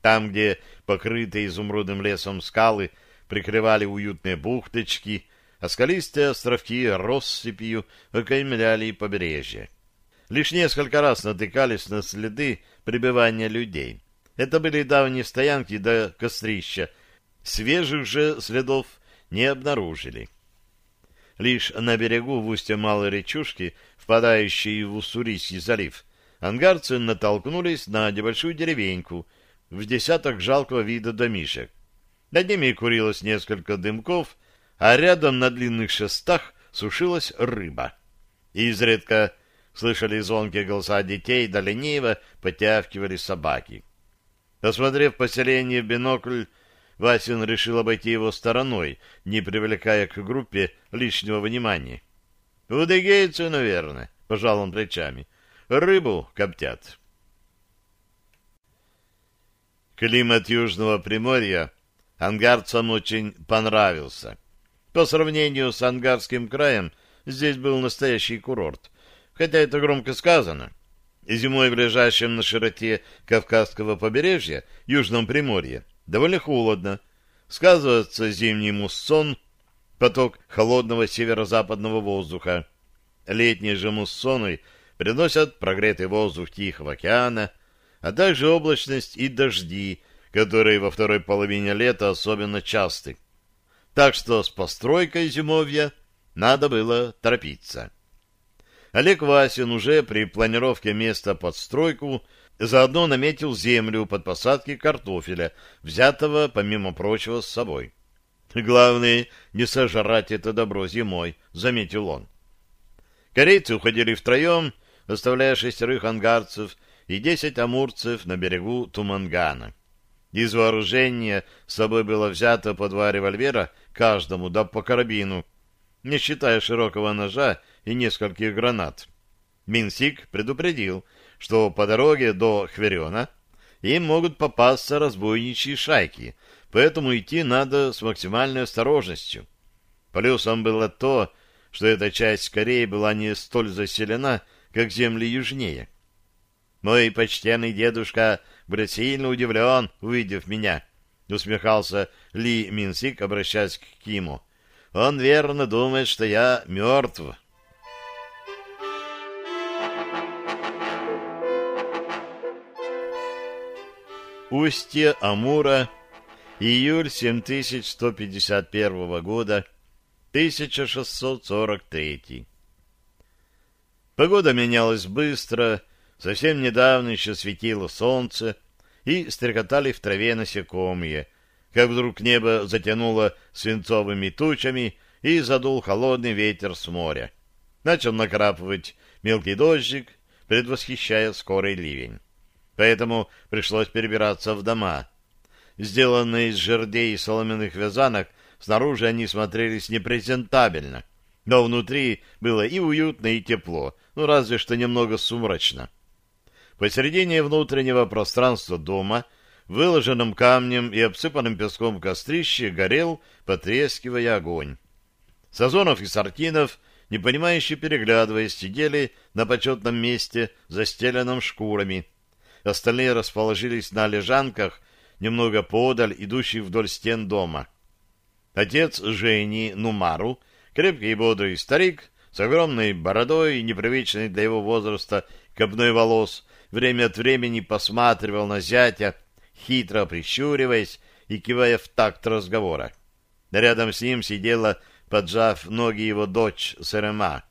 Там, где покрытые изумрудным лесом скалы прикрывали уютные бухточки, а скалистые островки россыпью окаймляли побережье лишь несколько раз натыкались на следы пребывания людей. Это были давние стоянки до кострища. Свежих же следов не обнаружили. Лишь на берегу в устье малой речушки, впадающей в Уссурийский залив, ангарцы натолкнулись на небольшую деревеньку в десяток жалкого вида домишек. Над ними курилось несколько дымков, а рядом на длинных шестах сушилась рыба. Изредка слышали звонкие голоса детей, да лениво потявкивали собаки. Осмотрев поселение в бинокль, Васин решил обойти его стороной, не привлекая к группе лишнего внимания. — Удыгейцы, наверное, — пожал он плечами. — Рыбу коптят. Климат Южного Приморья ангарцам очень понравился. По сравнению с Ангарским краем, здесь был настоящий курорт — хотя это громко сказано. Зимой в лежащем на широте Кавказского побережья, Южном Приморье, довольно холодно. Сказывается зимний муссон, поток холодного северо-западного воздуха. Летние же муссоны приносят прогретый воздух Тихого океана, а также облачность и дожди, которые во второй половине лета особенно часты. Так что с постройкой зимовья надо было торопиться. Олег Васин уже при планировке места под стройку заодно наметил землю под посадки картофеля, взятого, помимо прочего, с собой. Главное, не сожрать это добро зимой, заметил он. Корейцы уходили втроем, оставляя шестерых ангарцев и десять амурцев на берегу Тумангана. Из вооружения с собой было взято по два револьвера каждому, да по карабину, не считая широкого ножа и нескольких гранат. Минсик предупредил, что по дороге до Хверена им могут попасться разбойничьи шайки, поэтому идти надо с максимальной осторожностью. Плюсом было то, что эта часть Кореи была не столь заселена, как земли южнее. Мой почтенный дедушка будет сильно удивлен, увидев меня, — усмехался Ли Минсик, обращаясь к Киму. Он верно думает, что я мертв. Устье Амура, июль 7151 года, 1643. Погода менялась быстро, совсем недавно еще светило солнце, и стрекотали в траве насекомые, как вдруг небо затянуло свинцовыми тучами и задул холодный ветер с моря. Начал накрапывать мелкий дождик, предвосхищая скорый ливень поэтому пришлось перебираться в дома. Сделанные из жердей и соломенных вязанок, снаружи они смотрелись непрезентабельно, но внутри было и уютно, и тепло, ну разве что немного сумрачно. Посередине внутреннего пространства дома, выложенным камнем и обсыпанным песком кострище, горел, потрескивая огонь. Сазонов и Сартинов, непонимающе переглядываясь, сидели на почетном месте, застеленном шкурами, Остальные расположились на лежанках, немного подаль, идущих вдоль стен дома. Отец Жени Нумару, крепкий и бодрый старик, с огромной бородой и непривычной для его возраста копной волос, время от времени посматривал на зятя, хитро прищуриваясь и кивая в такт разговора. Рядом с ним сидела, поджав ноги его дочь Серема.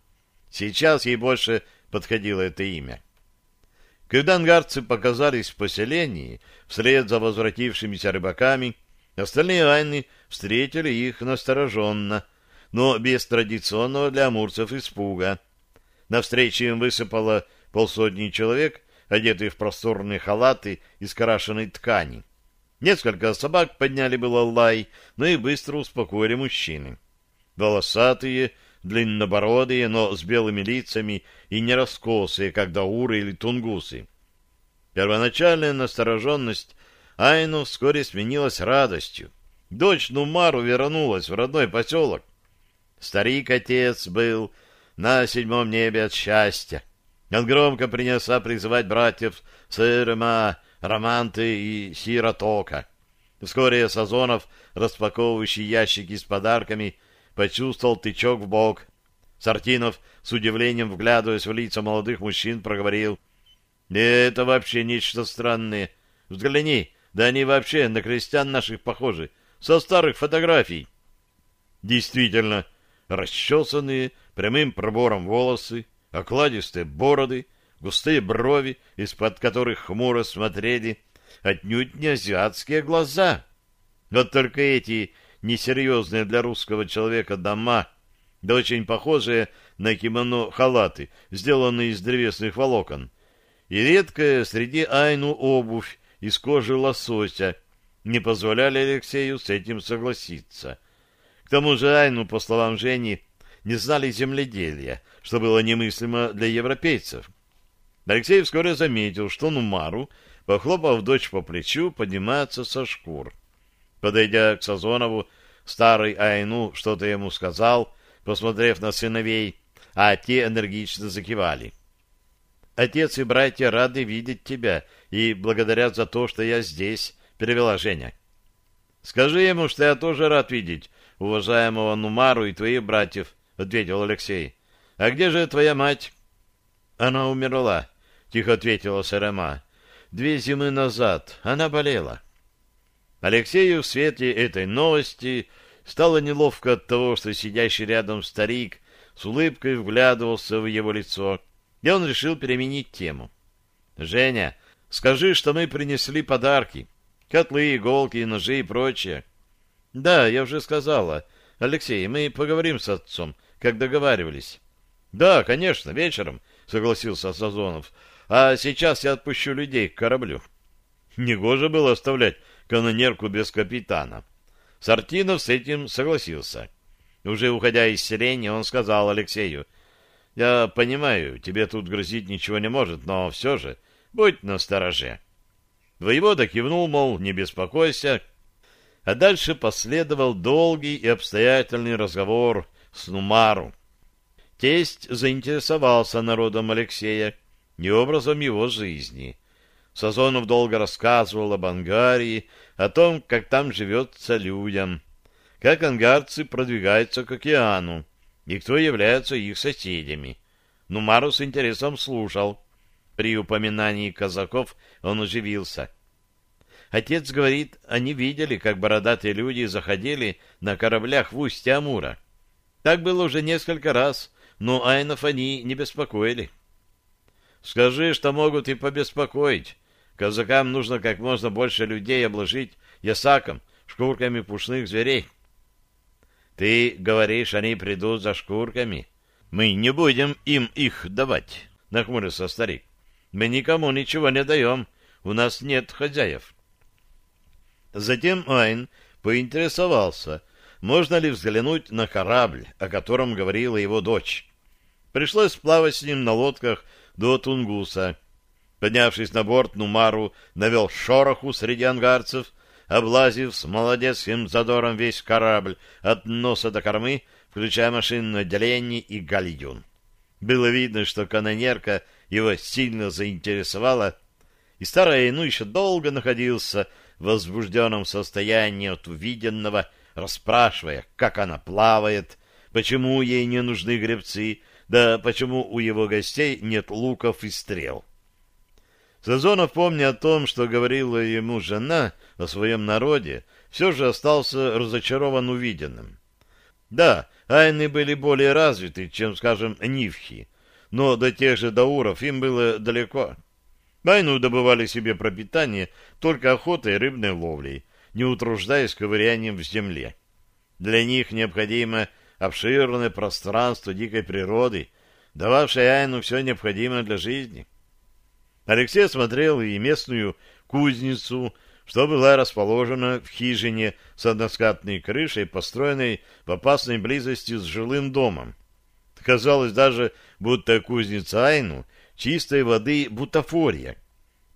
Сейчас ей больше подходило это имя. Когда ангарцы показались в поселении, вслед за возвратившимися рыбаками, остальные айны встретили их настороженно, но без традиционного для амурцев испуга. Навстречу им высыпало полсотни человек, одетых в просторные халаты из крашеной ткани. Несколько собак подняли было лай, но и быстро успокоили мужчины. Волосатые, длиннобородые, но с белыми лицами и не раскосые, как дауры или тунгусы. Первоначальная настороженность Айну вскоре сменилась радостью. Дочь Нумару вернулась в родной поселок. Старик-отец был на седьмом небе от счастья. Он громко принялся призывать братьев Сырма, Романты и Сиротока. Вскоре Сазонов, распаковывающий ящики с подарками, почувствовал тычок в бок. Сартинов, с удивлением вглядываясь в лица молодых мужчин, проговорил. «Это вообще нечто странное. Взгляни, да они вообще на крестьян наших похожи, со старых фотографий». Действительно, расчесанные прямым пробором волосы, окладистые бороды, густые брови, из-под которых хмуро смотрели отнюдь не азиатские глаза. Вот только эти несерьезные для русского человека дома, да очень похожие на кимоно халаты, сделанные из древесных волокон, и редкая среди айну обувь из кожи лосося не позволяли Алексею с этим согласиться. К тому же айну, по словам Жени, не знали земледелия, что было немыслимо для европейцев. Алексей вскоре заметил, что Нумару, похлопав дочь по плечу, поднимается со шкур. Подойдя к Сазонову, старый Айну что-то ему сказал, посмотрев на сыновей, а те энергично закивали. «Отец и братья рады видеть тебя и благодарят за то, что я здесь», — перевела Женя. «Скажи ему, что я тоже рад видеть уважаемого Нумару и твоих братьев», — ответил Алексей. «А где же твоя мать?» «Она умерла», — тихо ответила Сарама. «Две зимы назад она болела». Алексею в свете этой новости стало неловко от того, что сидящий рядом старик с улыбкой вглядывался в его лицо, и он решил переменить тему. «Женя, скажи, что мы принесли подарки. Котлы, иголки, ножи и прочее». «Да, я уже сказала. Алексей, мы поговорим с отцом, как договаривались». Да, конечно, вечером, согласился Сазонов. А сейчас я отпущу людей к кораблю. Негоже было оставлять канонерку без капитана. Сартинов с этим согласился. Уже уходя из селения, он сказал Алексею, «Я понимаю, тебе тут грозить ничего не может, но все же будь настороже». Воевода кивнул, мол, не беспокойся, а дальше последовал долгий и обстоятельный разговор с Нумару. Тесть заинтересовался народом Алексея и образом его жизни. Сазонов долго рассказывал об Ангарии, о том, как там живется людям, как ангарцы продвигаются к океану и кто являются их соседями. Нумару с интересом слушал. При упоминании казаков он оживился. Отец говорит, они видели, как бородатые люди заходили на кораблях в устье Амура. Так было уже несколько раз, но айнов они не беспокоили. Скажи, что могут и побеспокоить. Казакам нужно как можно больше людей обложить ясаком, шкурками пушных зверей. Ты говоришь, они придут за шкурками? Мы не будем им их давать, нахмурился старик. Мы никому ничего не даем, у нас нет хозяев. Затем Айн поинтересовался, можно ли взглянуть на корабль, о котором говорила его дочь. Пришлось плавать с ним на лодках до Тунгуса. Поднявшись на борт, Нумару навел шороху среди ангарцев, облазив с молодецким задором весь корабль от носа до кормы, включая машинное отделение и гальюн. Было видно, что канонерка его сильно заинтересовала, и старая ну еще долго находился возбужденном состоянии от увиденного, расспрашивая, как она плавает, почему ей не нужны гребцы, да почему у его гостей нет луков и стрел. Сазонов, помня о том, что говорила ему жена о своем народе, все же остался разочарован увиденным. Да, айны были более развиты, чем, скажем, нивхи, но до тех же дауров им было далеко. Айну добывали себе пропитание только охотой и рыбной ловлей, не утруждаясь ковырянием в земле. Для них необходимо обширное пространство дикой природы, дававшее Айну все необходимое для жизни. Алексей осмотрел и местную кузницу, что была расположена в хижине с односкатной крышей, построенной в опасной близости с жилым домом. Казалось даже, будто кузница Айну чистой воды бутафория,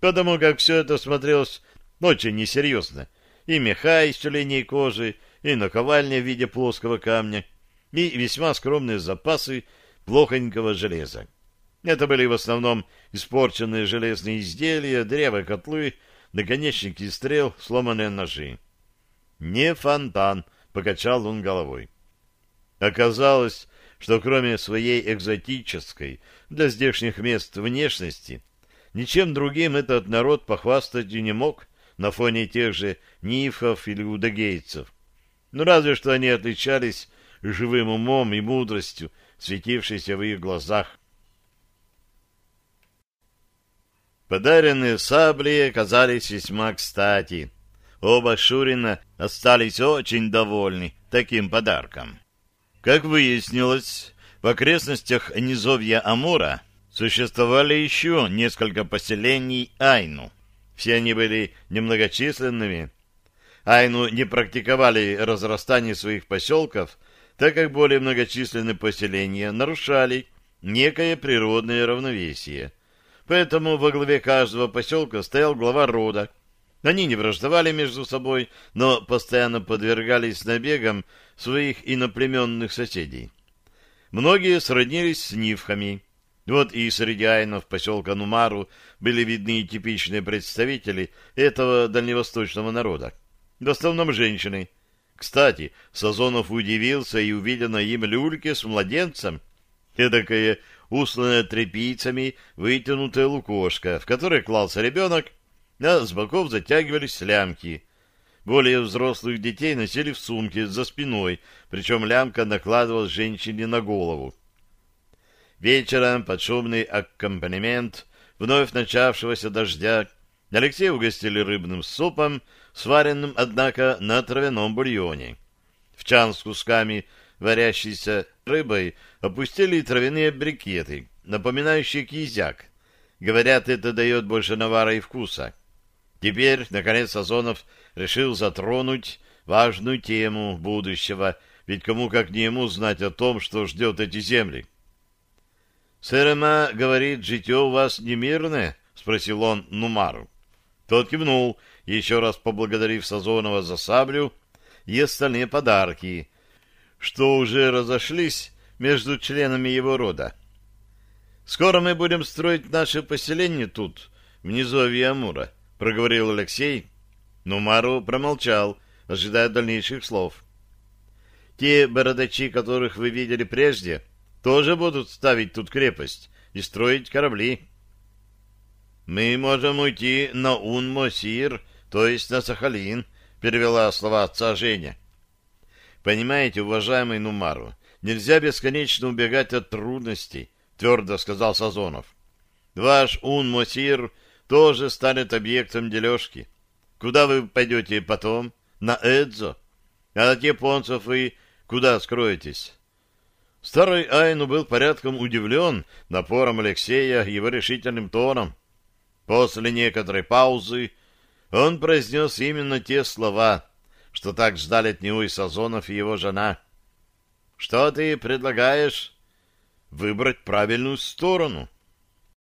потому как все это смотрелось очень несерьезно. И меха из тюленей кожи, и наковальня в виде плоского камня, и весьма скромные запасы плохонького железа. Это были в основном испорченные железные изделия, древо, котлы, наконечники стрел, сломанные ножи. «Не фонтан», — покачал он головой. Оказалось, что кроме своей экзотической для здешних мест внешности, ничем другим этот народ похвастать и не мог на фоне тех же нифов или удагейцев. Ну, разве что они отличались живым умом и мудростью, светившейся в их глазах. Подаренные сабли оказались весьма кстати. Оба Шурина остались очень довольны таким подарком. Как выяснилось, в окрестностях низовья Амура существовали еще несколько поселений Айну. Все они были немногочисленными. Айну не практиковали разрастание своих поселков, так как более многочисленные поселения нарушали некое природное равновесие – Поэтому во главе каждого поселка стоял глава рода. Они не враждовали между собой, но постоянно подвергались набегам своих иноплеменных соседей. Многие сроднились с нивхами. Вот и среди айнов поселка Нумару были видны типичные представители этого дальневосточного народа. В основном женщины. Кстати, Сазонов удивился и увидел на им люльке с младенцем. Эдакое усланная тряпицами вытянутая лукошка, в которой клался ребенок, а с боков затягивались лямки. Более взрослых детей носили в сумке за спиной, причем лямка накладывалась женщине на голову. Вечером под шумный аккомпанемент вновь начавшегося дождя Алексей угостили рыбным супом, сваренным, однако, на травяном бульоне. В чан с кусками варящейся рыбой, опустили травяные брикеты, напоминающие кизяк. Говорят, это дает больше навара и вкуса. Теперь, наконец, Сазонов решил затронуть важную тему будущего, ведь кому как не ему знать о том, что ждет эти земли. «Сэрема говорит, житье у вас не мирное?» — спросил он Нумару. Тот кивнул, еще раз поблагодарив Сазонова за саблю и остальные подарки, что уже разошлись между членами его рода. «Скоро мы будем строить наше поселение тут, внизу Авиамура», — проговорил Алексей. Но Мару промолчал, ожидая дальнейших слов. «Те бородачи, которых вы видели прежде, тоже будут ставить тут крепость и строить корабли». «Мы можем уйти на Ун-Мосир, то есть на Сахалин», — перевела слова отца Женя. «Понимаете, уважаемый Нумару, нельзя бесконечно убегать от трудностей», — твердо сказал Сазонов. «Ваш Ун-Мосир тоже станет объектом дележки. Куда вы пойдете потом? На Эдзо? А от японцев вы куда скроетесь?» Старый Айну был порядком удивлен напором Алексея его решительным тоном. После некоторой паузы он произнес именно те слова, что так ждали от него и Сазонов, и его жена. «Что ты предлагаешь?» «Выбрать правильную сторону»,